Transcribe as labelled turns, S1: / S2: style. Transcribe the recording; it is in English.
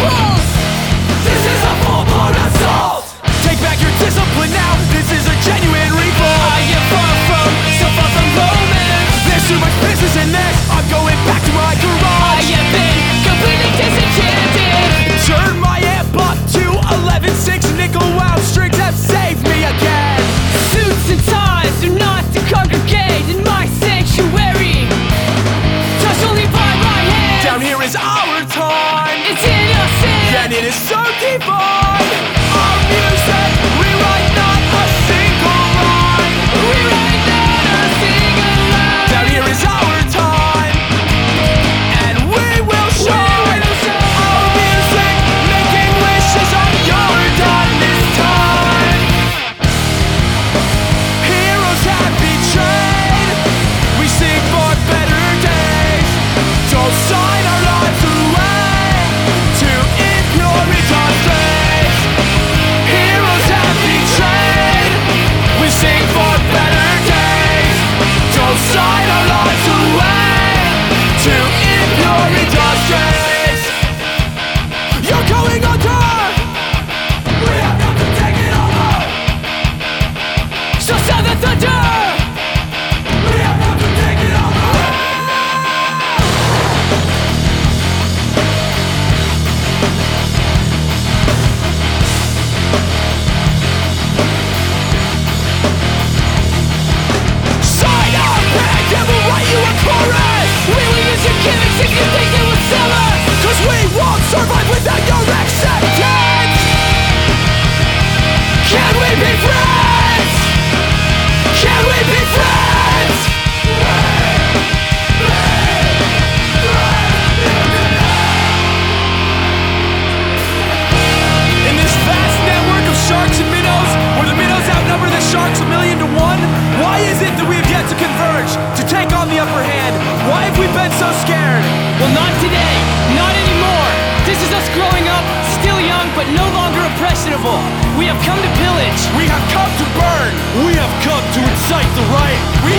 S1: rules This is a full-blown assault.
S2: Take back your discipline now. This is a genuine revolt. I
S1: am far from, so far from moment
S2: There's too much business in this. I'm going back to my garage. I
S1: have been completely disenchanted.
S2: Turn my amp up to 11.6 Nickel wound strings have saved me again.
S1: Suits and ties do not to congregate in my sanctuary. Touched only by my hand. Down
S2: here is our time.
S1: It's in and
S2: it is so divine so scared.
S1: Well, not today, not anymore. This is us growing up, still young, but no longer impressionable. We have come to pillage.
S2: We have come to burn. We have come to incite the riot. We